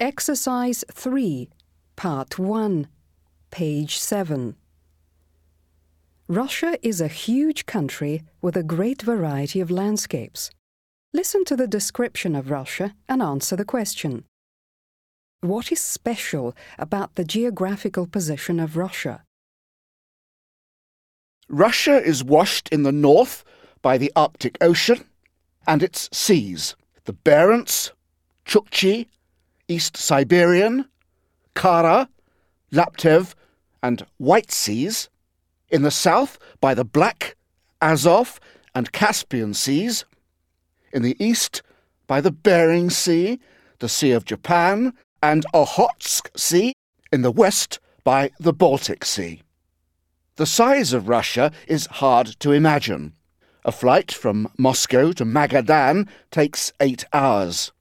Exercise 3, Part 1, page 7. Russia is a huge country with a great variety of landscapes. Listen to the description of Russia and answer the question. What is special about the geographical position of Russia? Russia is washed in the north by the Arctic Ocean and its seas, the Barents, Chukchi, East Siberian, Kara, Laptev, and White Seas, in the south by the Black, Azov, and Caspian Seas, in the east by the Bering Sea, the Sea of Japan, and Okhotsk Sea, in the west by the Baltic Sea. The size of Russia is hard to imagine. A flight from Moscow to Magadan takes eight hours.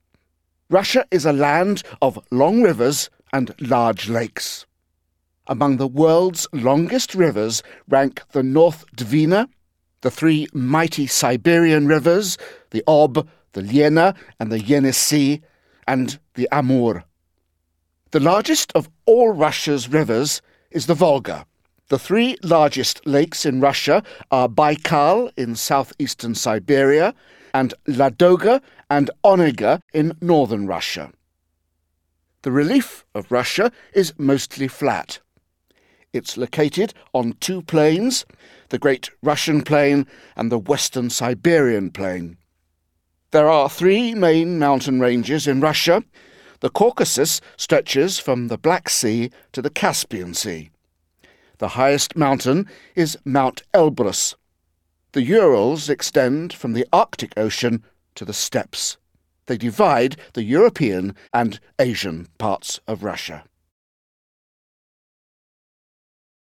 Russia is a land of long rivers and large lakes. Among the world's longest rivers rank the North Dvina, the three mighty Siberian rivers, the Ob, the Lena, and the Yenisei, and the Amur. The largest of all Russia's rivers is the Volga. The three largest lakes in Russia are Baikal in southeastern Siberia and Ladoga and Onega in northern Russia. The relief of Russia is mostly flat. It's located on two plains, the Great Russian Plain and the Western Siberian Plain. There are three main mountain ranges in Russia. The Caucasus stretches from the Black Sea to the Caspian Sea. The highest mountain is Mount Elbrus. The Urals extend from the Arctic Ocean to the steppes. They divide the European and Asian parts of Russia.